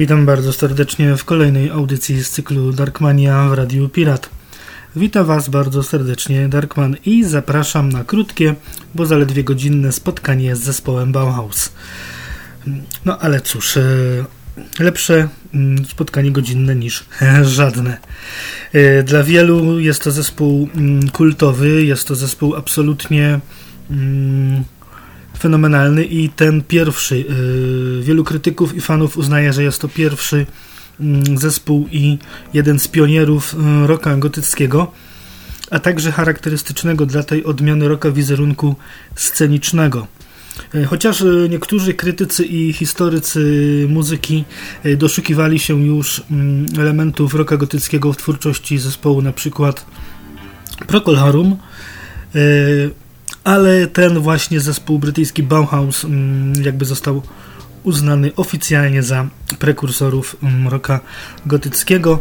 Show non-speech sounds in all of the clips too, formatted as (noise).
Witam bardzo serdecznie w kolejnej audycji z cyklu Darkmania w Radiu Pirat. Witam Was bardzo serdecznie Darkman i zapraszam na krótkie, bo zaledwie godzinne spotkanie z zespołem Bauhaus. No ale cóż, e, lepsze mm, spotkanie godzinne niż (laughs) żadne. E, dla wielu jest to zespół mm, kultowy, jest to zespół absolutnie mm, fenomenalny i ten pierwszy, y, wielu krytyków i fanów uznaje, że jest to pierwszy mm, zespół i jeden z pionierów y, rocka gotyckiego, a także charakterystycznego dla tej odmiany rocka wizerunku scenicznego. Y, chociaż niektórzy krytycy i historycy muzyki doszukiwali się już mm, elementów rocka gotyckiego w twórczości zespołu, na przykład Procol Harum, ale ten właśnie zespół brytyjski Bauhaus mm, jakby został uznany oficjalnie za prekursorów mm, rocka gotyckiego.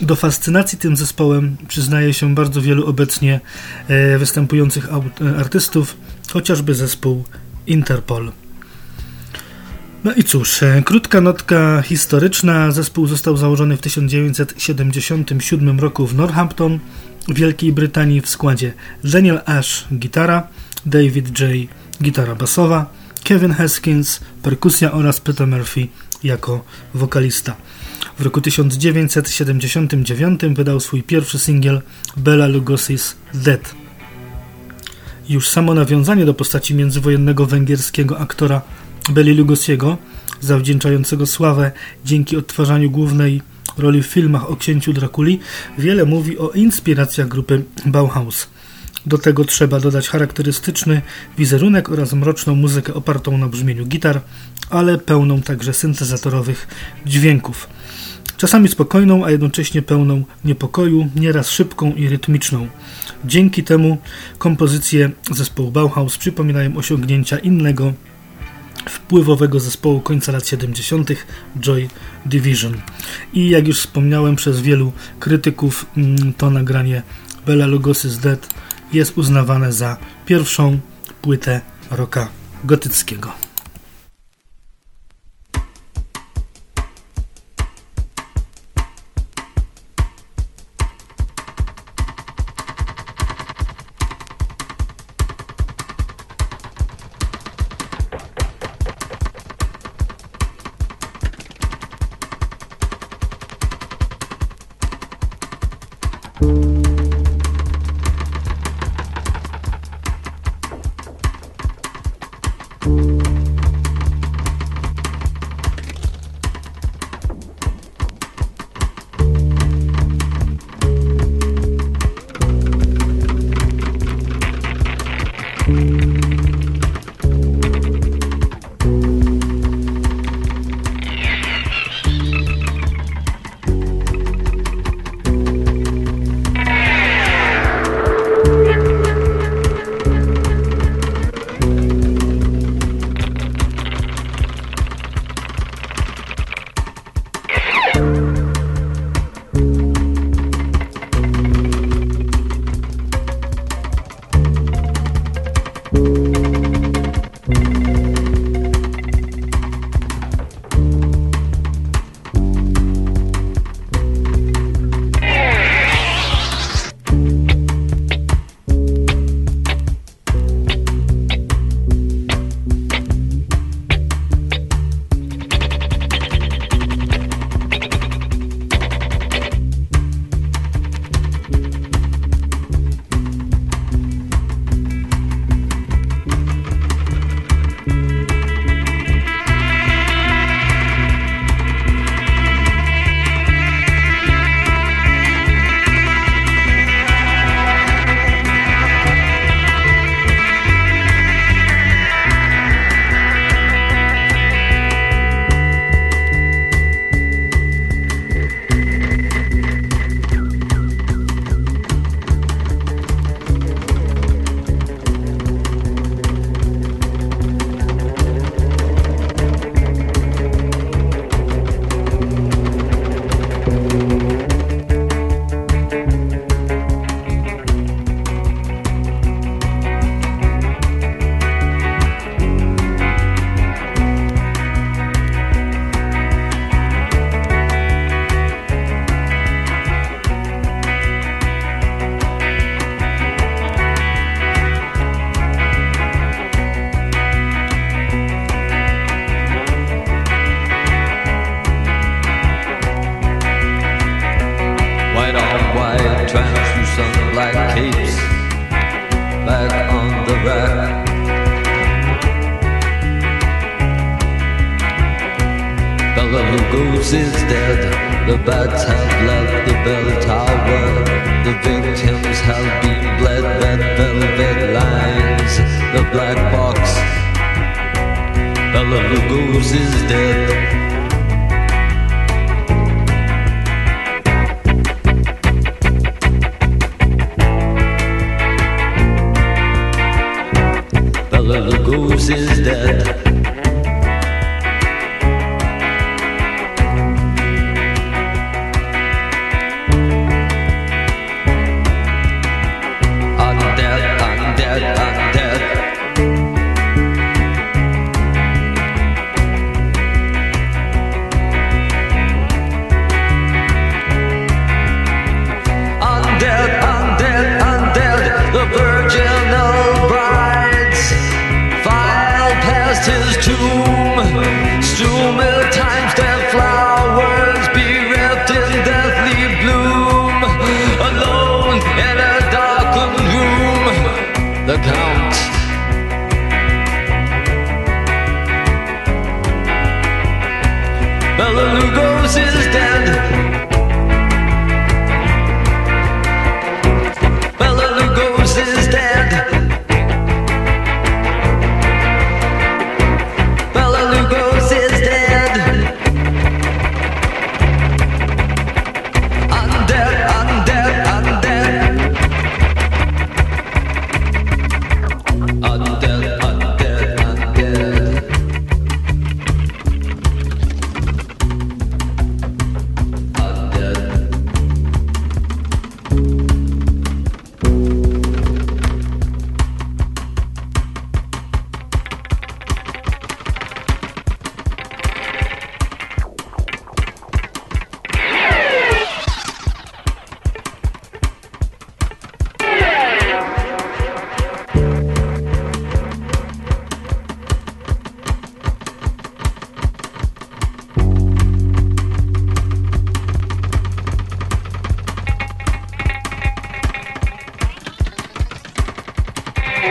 Do fascynacji tym zespołem przyznaje się bardzo wielu obecnie e, występujących e, artystów, chociażby zespół Interpol. No i cóż, e, krótka notka historyczna. Zespół został założony w 1977 roku w Northampton, Wielkiej Brytanii w składzie Daniel Ash gitara, David J gitara basowa, Kevin Haskins perkusja oraz Peter Murphy jako wokalista. W roku 1979 wydał swój pierwszy singiel Bela Lugosi's Dead. Już samo nawiązanie do postaci międzywojennego węgierskiego aktora Beli Lugosiego, zawdzięczającego sławę dzięki odtwarzaniu głównej roli w filmach o księciu Drakuli, wiele mówi o inspiracjach grupy Bauhaus. Do tego trzeba dodać charakterystyczny wizerunek oraz mroczną muzykę opartą na brzmieniu gitar, ale pełną także syntezatorowych dźwięków. Czasami spokojną, a jednocześnie pełną niepokoju, nieraz szybką i rytmiczną. Dzięki temu kompozycje zespołu Bauhaus przypominają osiągnięcia innego wpływowego zespołu końca lat 70. Joy Division. I jak już wspomniałem przez wielu krytyków, mm, to nagranie Bella Lugosi's Dead jest uznawane za pierwszą płytę rocka gotyckiego.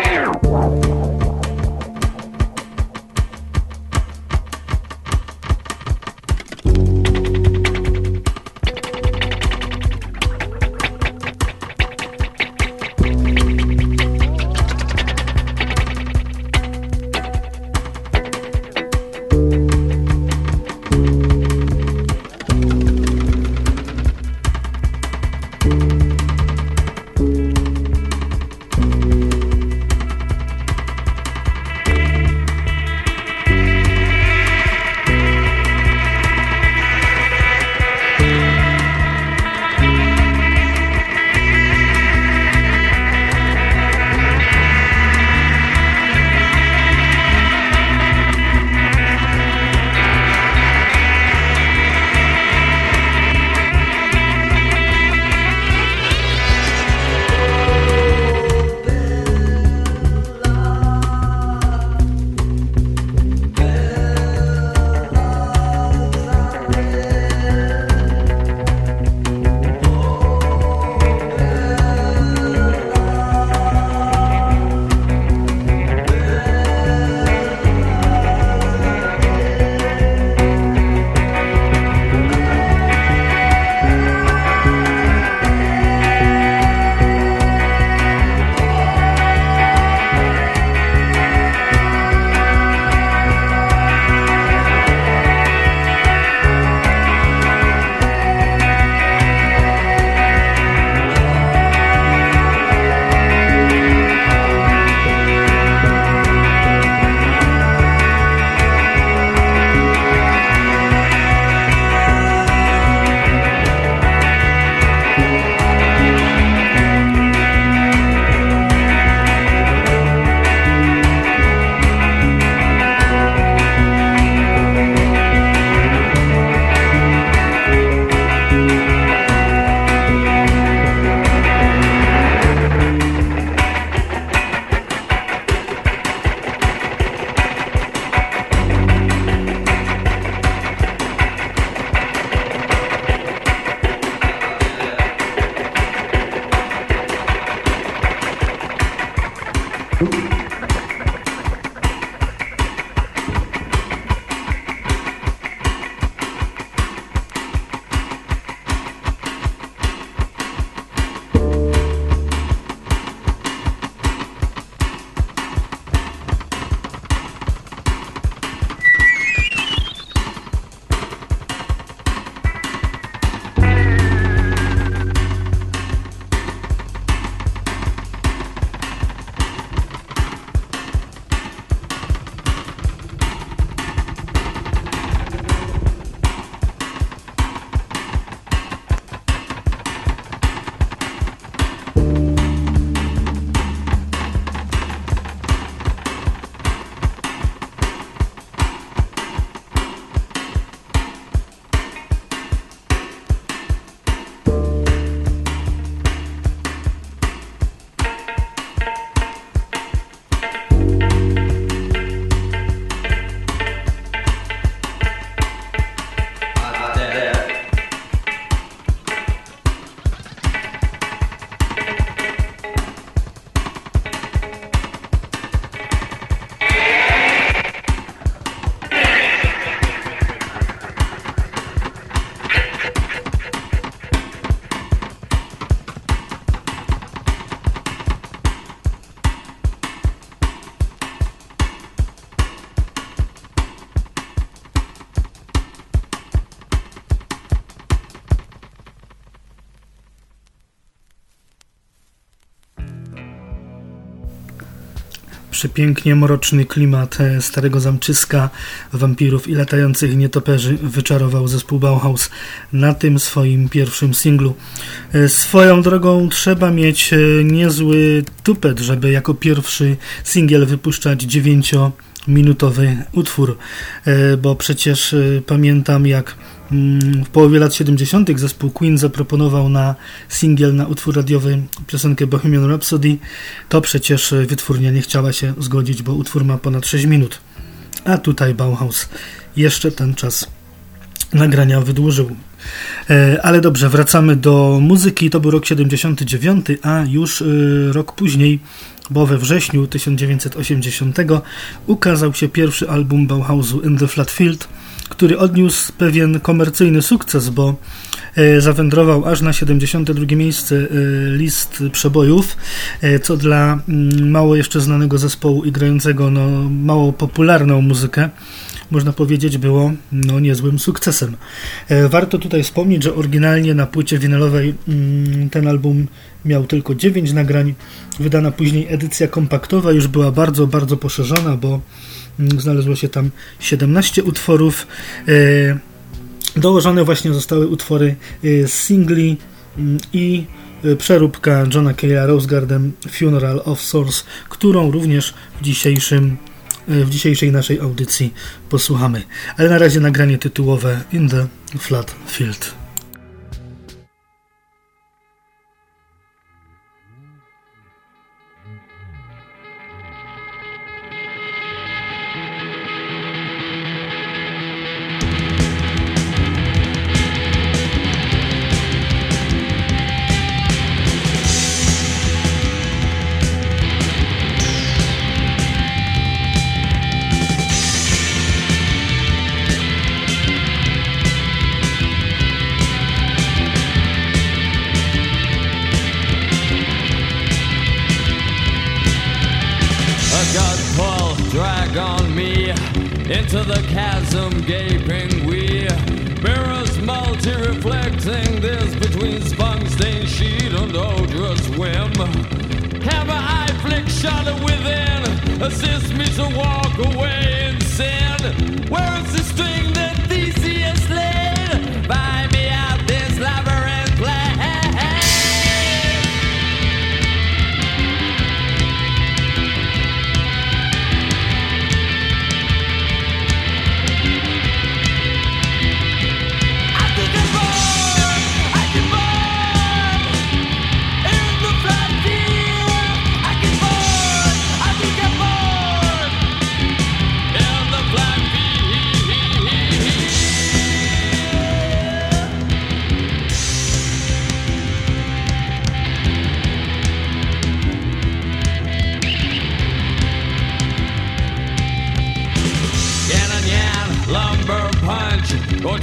here. Przepięknie mroczny klimat e, starego zamczyska, wampirów i latających nietoperzy wyczarował zespół Bauhaus na tym swoim pierwszym singlu. E, swoją drogą trzeba mieć e, niezły tupet, żeby jako pierwszy singiel wypuszczać dziewięciominutowy utwór, bo przecież pamiętam jak w połowie lat 70. zespół Queen zaproponował na singiel, na utwór radiowy piosenkę Bohemian Rhapsody. To przecież wytwórnia nie chciała się zgodzić, bo utwór ma ponad 6 minut. A tutaj Bauhaus jeszcze ten czas nagrania wydłużył. E, ale dobrze, wracamy do muzyki. To był rok 79, a już e, rok później, bo we wrześniu 1980 ukazał się pierwszy album Bauhausu In the Flat Field który odniósł pewien komercyjny sukces, bo e, zawędrował aż na 72 miejsce e, list przebojów, e, co dla mm, mało jeszcze znanego zespołu i grającego no, mało popularną muzykę można powiedzieć, było no, niezłym sukcesem. Warto tutaj wspomnieć, że oryginalnie na płycie winylowej mm, ten album miał tylko 9 nagrań. Wydana później edycja kompaktowa już była bardzo, bardzo poszerzona, bo znalazło się tam 17 utworów. E, dołożone właśnie zostały utwory e, singli mm, i e, przeróbka Johna Cale'a Rose Garden Funeral of Souls, którą również w dzisiejszym w dzisiejszej naszej audycji posłuchamy. Ale na razie nagranie tytułowe In the Flat Field.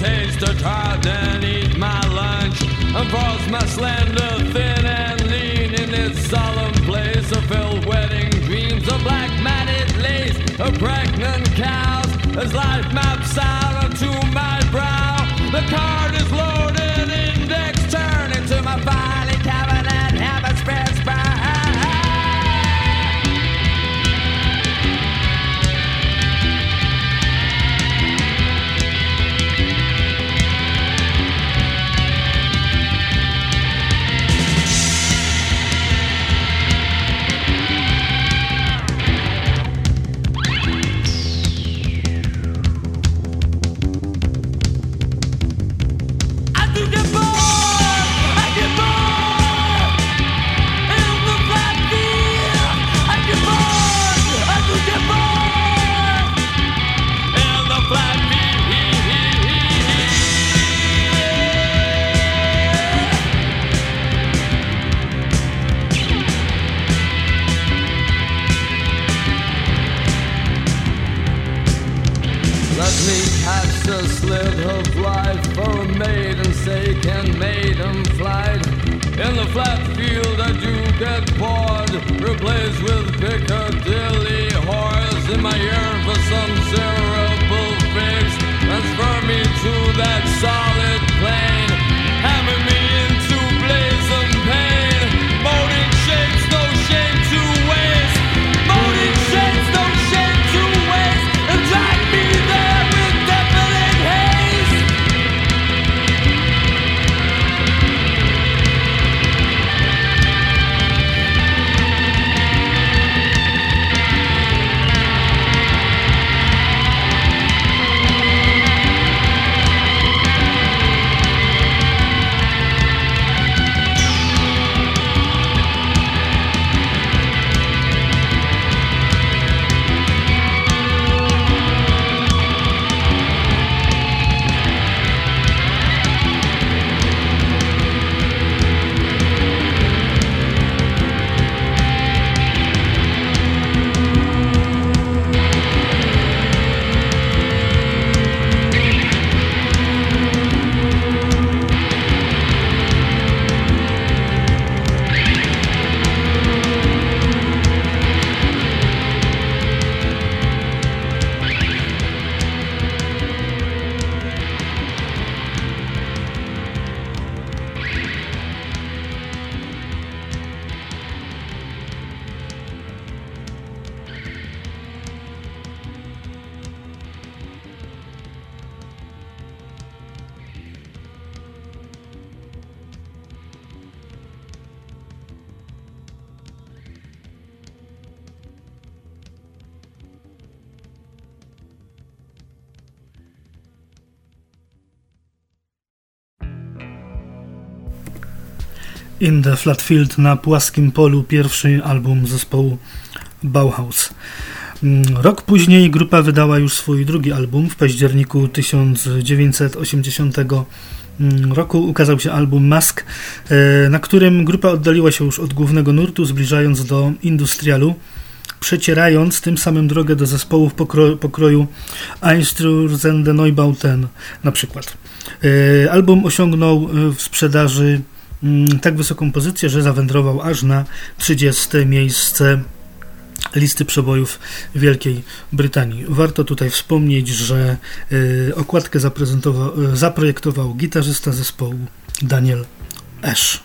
taste a tart and eat my lunch. Unfurls my slender, thin and lean in this solemn place of filled wedding dreams of black matted lace, of pregnant cows. As life maps out onto my brow, the card is and made them flight. In the flat field I do get bored, replaced with Piccadilly horse in my ear for some cerebral fix. Transfer me to that song. In the Flat Field na płaskim polu, pierwszy album zespołu Bauhaus. Mm, rok później grupa wydała już swój drugi album. W październiku 1980 mm, roku ukazał się album Mask, e, na którym grupa oddaliła się już od głównego nurtu, zbliżając do industrialu, przecierając tym samym drogę do zespołów pokro pokroju Einstürzende Neubauten na przykład. E, album osiągnął e, w sprzedaży tak wysoką pozycję, że zawędrował aż na 30 miejsce listy przebojów Wielkiej Brytanii. Warto tutaj wspomnieć, że y, okładkę y, zaprojektował gitarzysta zespołu Daniel Ash.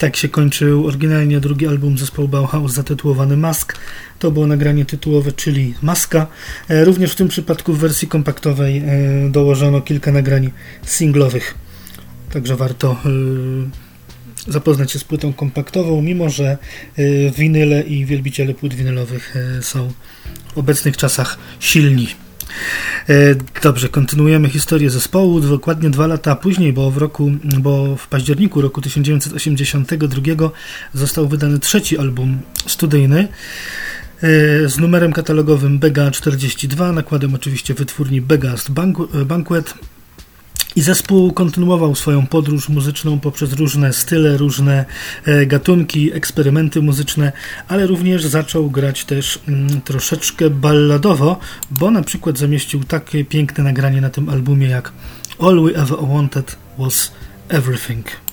Tak się kończył oryginalnie drugi album zespołu Bauhaus zatytułowany Mask. To było nagranie tytułowe, czyli Maska. E, również w tym przypadku w wersji kompaktowej e, dołożono kilka nagrań singlowych. Także warto e, zapoznać się z płytą kompaktową, mimo że winyle i wielbiciele płyt winylowych są w obecnych czasach silni. E, dobrze, kontynuujemy historię zespołu. Dokładnie dwa lata później, bo w roku, bo w październiku roku 1982 został wydany trzeci album studyjny e, z numerem katalogowym Bega 42, nakładem oczywiście wytwórni Begast Banquet. I zespół kontynuował swoją podróż muzyczną poprzez różne style, różne e, gatunki, eksperymenty muzyczne, ale również zaczął grać też mm, troszeczkę balladowo, bo na przykład zamieścił takie piękne nagranie na tym albumie jak All We Ever Wanted Was Everything.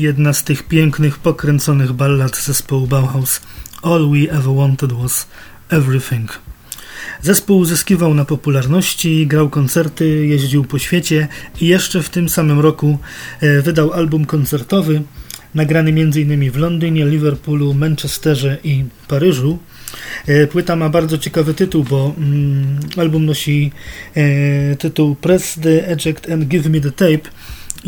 Jedna z tych pięknych, pokręconych ballad zespołu Bauhaus All We Ever Wanted Was Everything. Zespół uzyskiwał na popularności, grał koncerty, jeździł po świecie i jeszcze w tym samym roku e, wydał album koncertowy, nagrany m.in. w Londynie, Liverpoolu, Manchesterze i Paryżu. E, płyta ma bardzo ciekawy tytuł, bo mm, album nosi e, tytuł Press the Eject and Give Me the Tape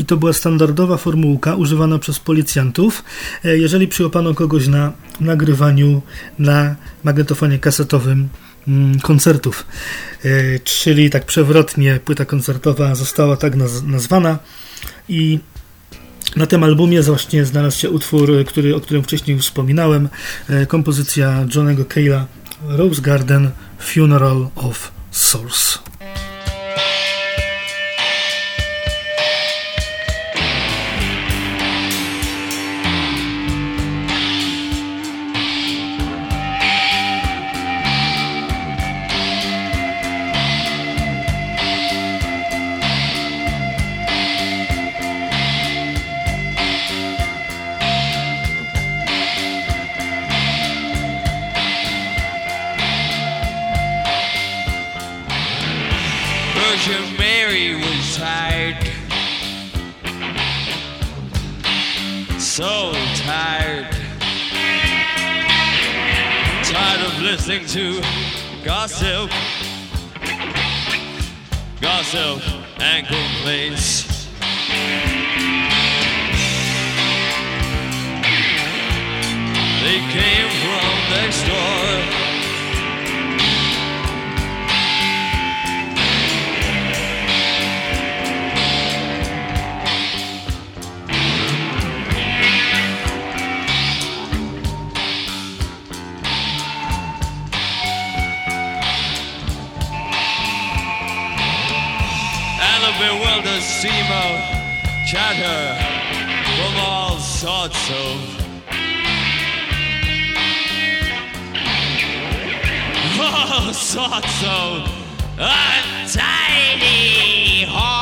i to była standardowa formułka używana przez policjantów, e, jeżeli przyłapano kogoś na nagrywaniu na magnetofonie kasetowym mm, koncertów. E, czyli tak przewrotnie płyta koncertowa została tak nazwana i na tym albumie właśnie znalazł się utwór, który, o którym wcześniej już wspominałem, e, kompozycja Johnego Cale'a Rose Garden Funeral of Souls. Listening to gossip, gossip and complaints. They came from next door. Bewildered steamer chatter from all sorts of (laughs) all sorts of untidy hearts.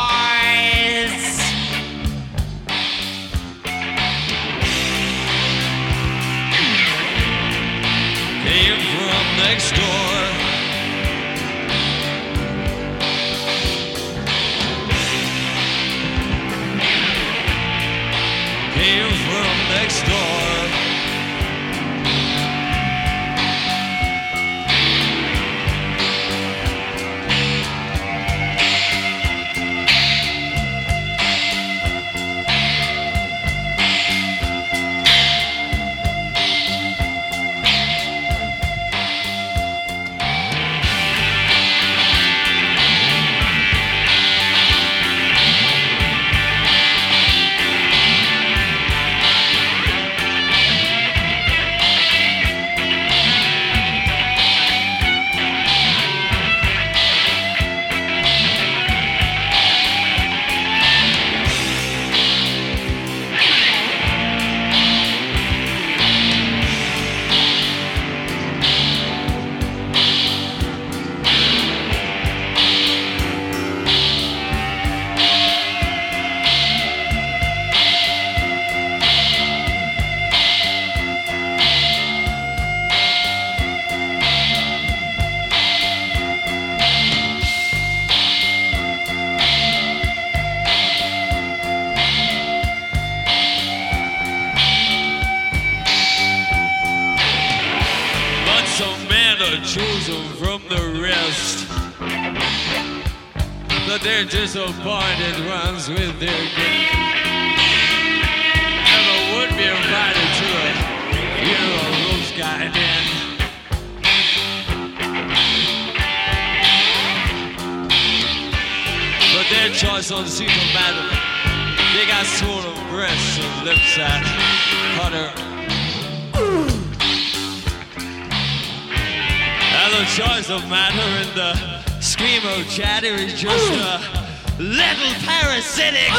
cynic.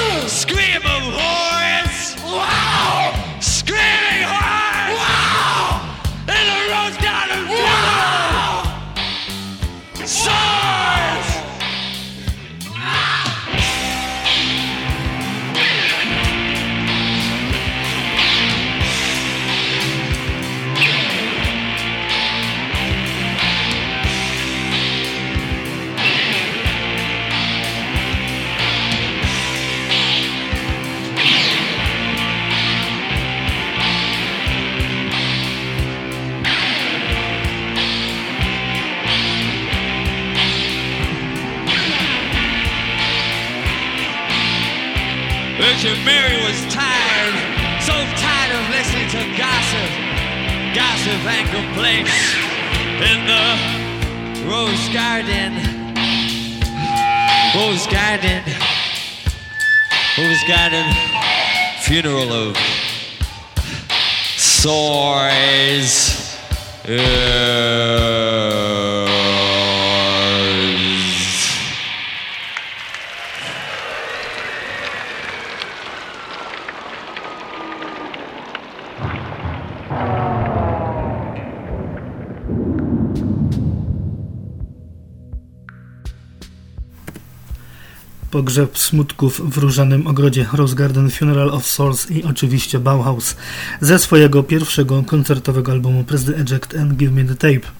Virgin Mary was tired, so tired of listening to gossip, gossip and complaints in the rose garden, rose garden, rose garden funeral of sores. Yes. Uh, Pogrzeb smutków w różanym ogrodzie Rose Garden Funeral of Souls i oczywiście Bauhaus ze swojego pierwszego koncertowego albumu Press the Eject and Give Me the Tape.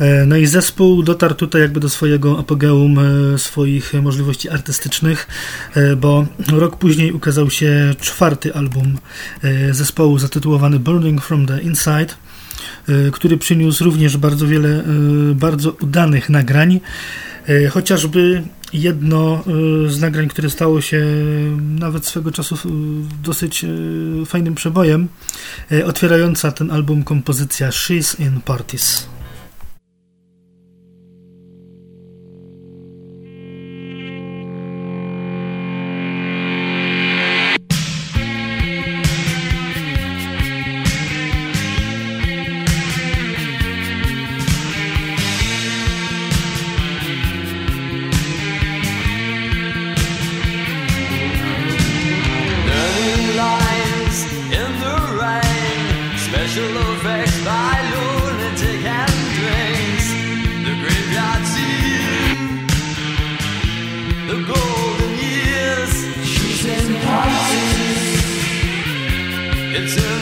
E, No i zespół dotarł tutaj jakby do swojego apogeum e, swoich możliwości artystycznych, e, bo rok później ukazał się czwarty album zespołu zatytułowany Burning from the Inside, który przyniósł również bardzo wiele bardzo udanych nagrań. E, Chociażby jedno e, z nagrań, które stało się nawet swego czasu e, dosyć fajnym przebojem, otwierająca ten album kompozycja She's in Parties. to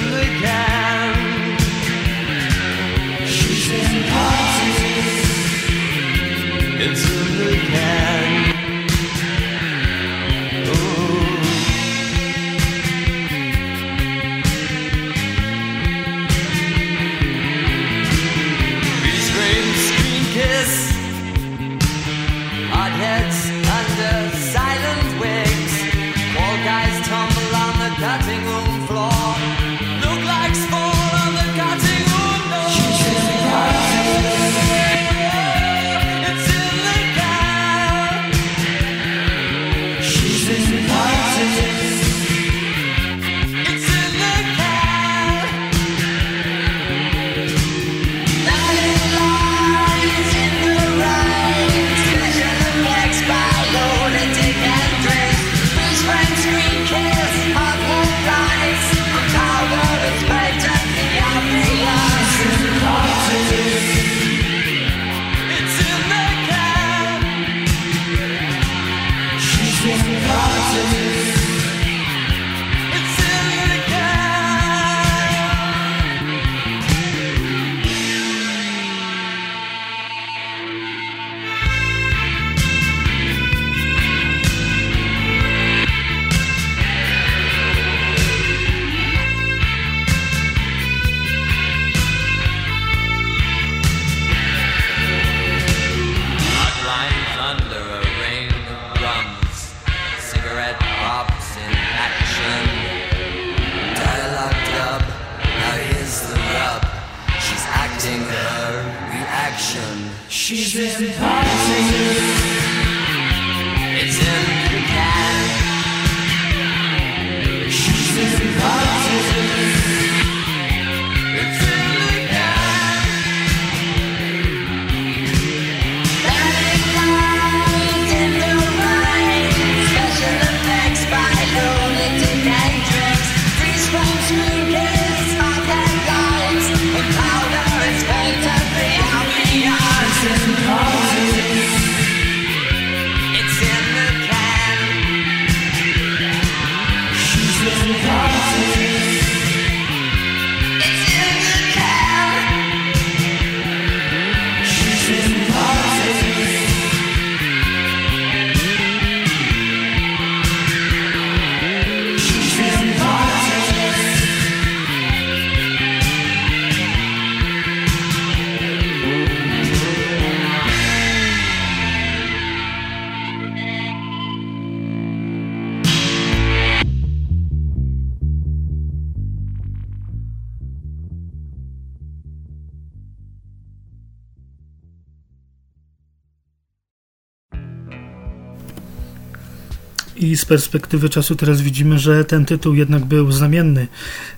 perspektywy czasu teraz widzimy, że ten tytuł jednak był znamienny.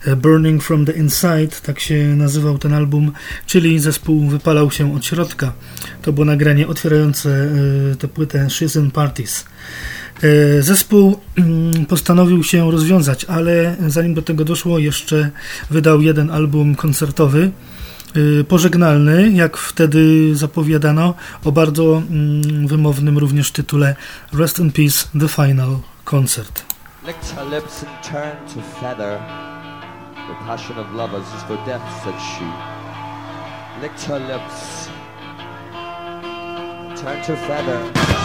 E, Burning from the Inside, tak się nazywał ten album, czyli zespół wypalał się od środka. To było nagranie otwierające e, tę płytę Season Parties. E, zespół mm, postanowił się rozwiązać, ale zanim do tego doszło, jeszcze wydał jeden album koncertowy pożegnalny, jak wtedy zapowiadano, o bardzo mm, wymownym również tytule Rest in Peace, The Final Concert. Licked her lips and turned to feather. The passion of lovers is for death, said she. Licked her lips, turned to feather.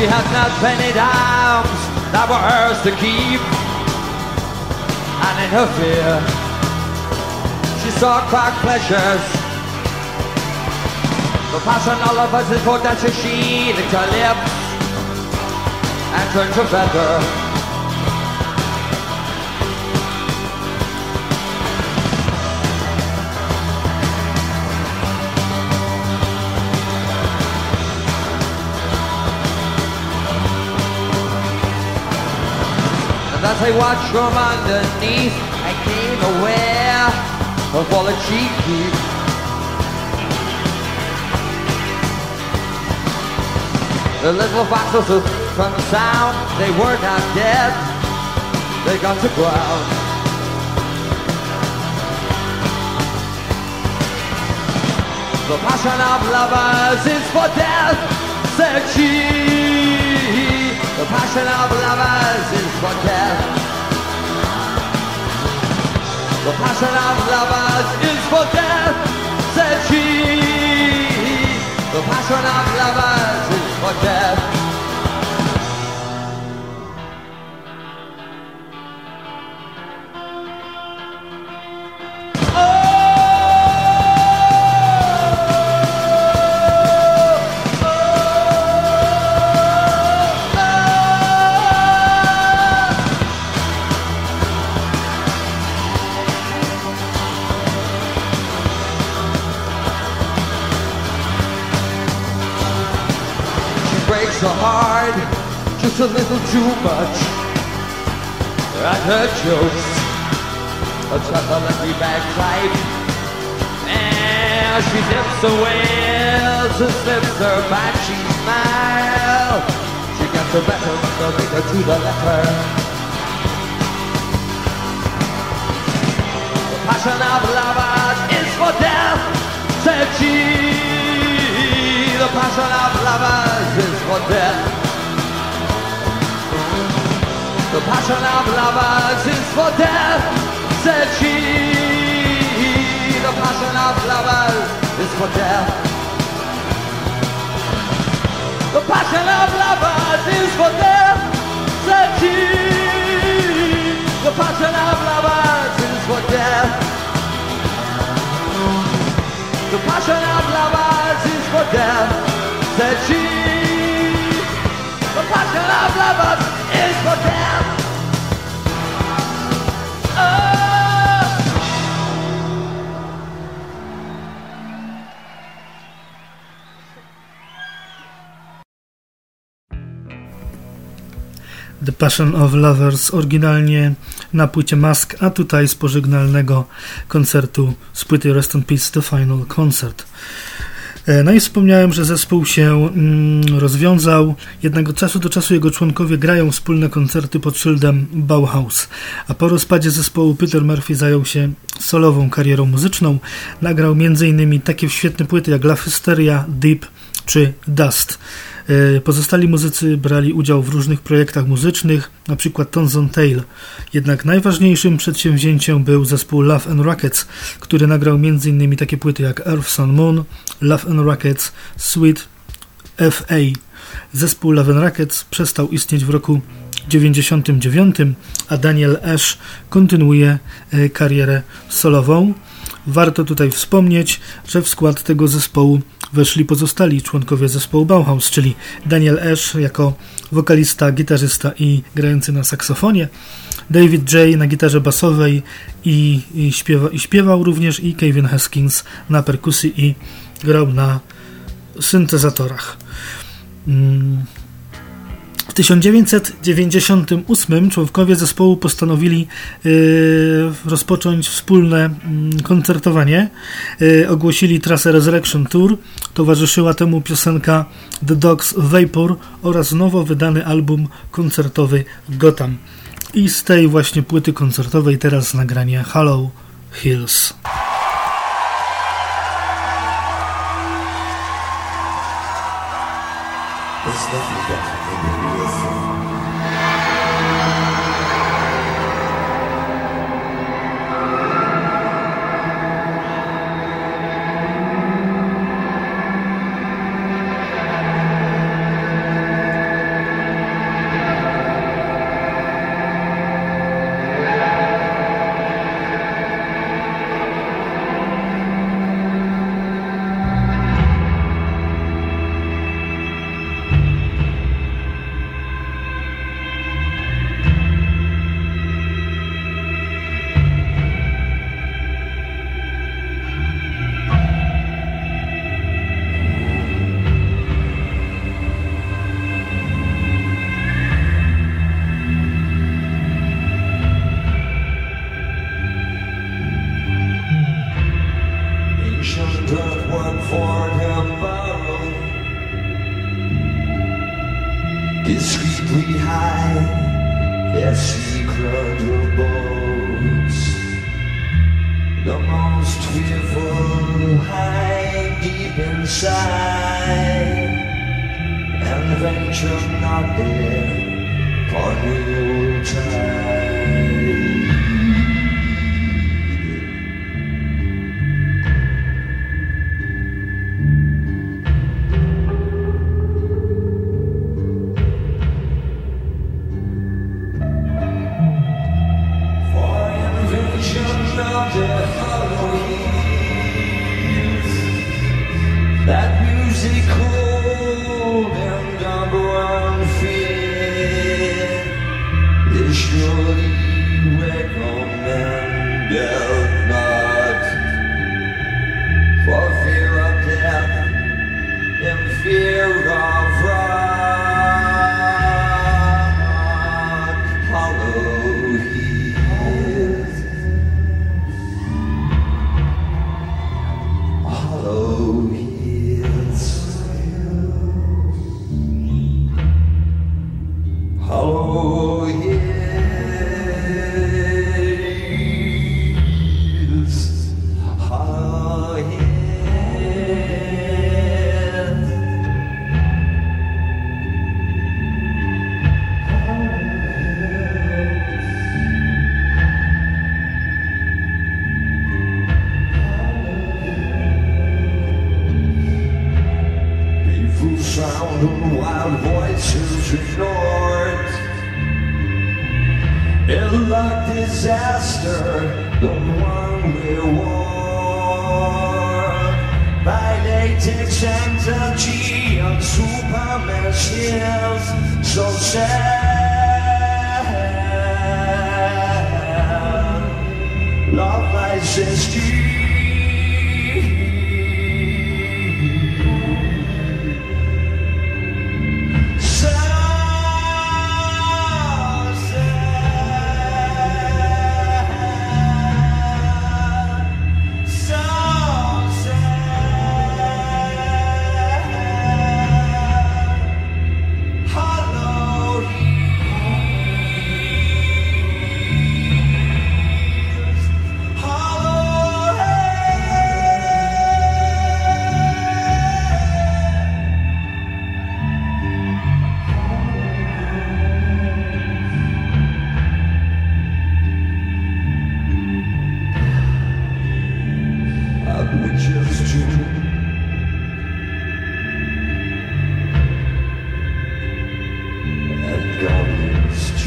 She had not penny downs that were hers to keep. And in her fear, she saw crack pleasures. The passion all of us is for that she licked her lips and turned to feather. I watched from underneath, I came aware of all that she keep. The little foxes from the sound, they were not dead, they got to ground. The passion of lovers is for death, said she. The passion of lovers is for death. The passion of lovers is for death, said she. The passion of a little too much. And her jokes, a lucky bagpipe. And she dips her wheels and slips her back, she smiles. She gets her better, but the her to the letter. The passion of lovers is for death, said she the passion of lovers is for death. The passion of lovers is for death, said she. The passion of lovers is for death. The passion of lovers is for death, said she. The passion of lovers is for death. The passion of lovers is for death, said she. The passion of lovers is for. The Passion of Lovers oryginalnie na płycie Mask, a tutaj z pożegnalnego koncertu z płyty Rest in Peace The Final Concert. E, no i wspomniałem, że zespół się mm, rozwiązał, jednak od czasu do czasu jego członkowie grają wspólne koncerty pod szyldem Bauhaus, a po rozpadzie zespołu Peter Murphy zajął się solową karierą muzyczną. Nagrał m.in. takie świetne płyty jak La Hysteria, Deep czy Dust. E, pozostali muzycy brali udział w różnych projektach muzycznych, np. Tons on Tail. Jednak najważniejszym przedsięwzięciem był zespół Love and Rockets, który nagrał m.in. takie płyty jak Earth Sun Moon, Love and Rockets, Sweet FA. Zespół Love and Rockets przestał istnieć w roku 99, a Daniel Ash kontynuuje e, karierę solową. Warto tutaj wspomnieć, że w skład tego zespołu weszli pozostali członkowie zespołu Bauhaus, czyli Daniel Esch jako wokalista, gitarzysta i grający na saksofonie, David J. na gitarze basowej i, i, śpiewa, i śpiewał również i Kevin Haskins na perkusji i grał na syntezatorach. Mm. W 1998 członkowie zespołu postanowili y, rozpocząć wspólne mm, koncertowanie. Y, ogłosili trasę Resurrection Tour. Towarzyszyła temu piosenka The Dogs Vapor oraz nowo wydany album koncertowy Gotham. I z tej właśnie płyty koncertowej teraz nagranie Hollow Hills. There's nothing better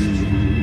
you.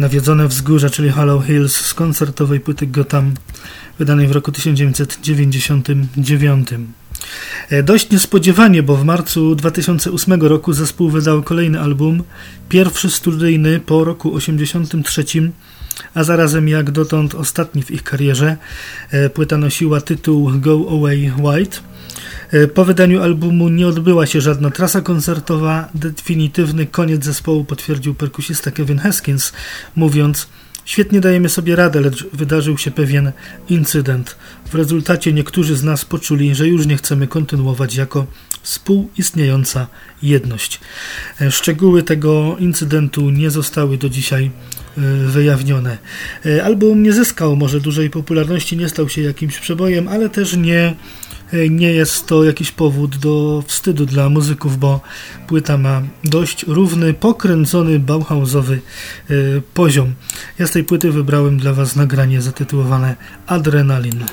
Nawiedzone Wzgórza, czyli Hollow Hills z koncertowej płyty Gotham wydanej w roku 1999. E, dość niespodziewanie, bo w marcu 2008 roku zespół wydał kolejny album, pierwszy studyjny po roku 1983, a zarazem jak dotąd ostatni w ich karierze. E, płyta nosiła tytuł Go Away White. E, po wydaniu albumu nie odbyła się żadna trasa koncertowa. Definitywny koniec zespołu potwierdził perkusista Kevin Haskins, mówiąc: Świetnie dajemy sobie radę, lecz wydarzył się pewien incydent. W rezultacie niektórzy z nas poczuli, że już nie chcemy kontynuować jako współistniejąca jedność. E, szczegóły tego incydentu nie zostały do dzisiaj e, wyjawnione. Album nie zyskał może dużej popularności, nie stał się jakimś przebojem, ale też nie nie jest to jakiś powód do wstydu dla muzyków, bo płyta ma dość równy, pokręcony, bauhausowy poziom. Ja z tej płyty wybrałem dla Was nagranie zatytułowane Adrenalin.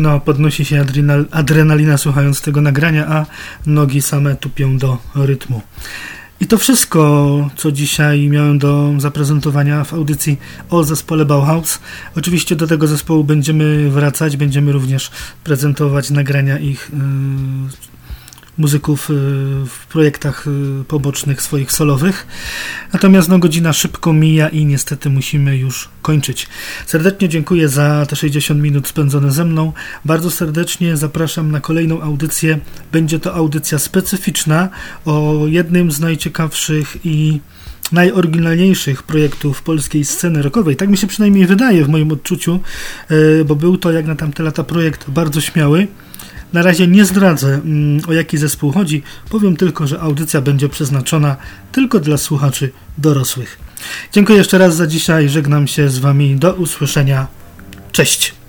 No, podnosi się adrenal, adrenalina słuchając tego nagrania, a nogi same tupią do rytmu. I to wszystko, co dzisiaj miałem do zaprezentowania w audycji o zespole Bauhaus. Oczywiście do tego zespołu będziemy wracać, będziemy również prezentować nagrania ich yy, muzyków y, w projektach y, pobocznych swoich solowych. Natomiast no, godzina szybko mija i niestety musimy już kończyć. Serdecznie dziękuję za te 60 minut spędzone ze mną. Bardzo serdecznie zapraszam na kolejną audycję. Będzie to audycja specyficzna o jednym z najciekawszych i najoryginalniejszych projektów polskiej sceny rockowej. Tak mi się przynajmniej wydaje w moim odczuciu, y, bo był to jak na tamte lata projekt bardzo śmiały. Na razie nie zdradzę mm, o jaki zespół chodzi, powiem tylko, że audycja będzie przeznaczona tylko dla słuchaczy dorosłych. Dziękuję jeszcze raz za dzisiaj, żegnam się z Wami, do usłyszenia. Cześć!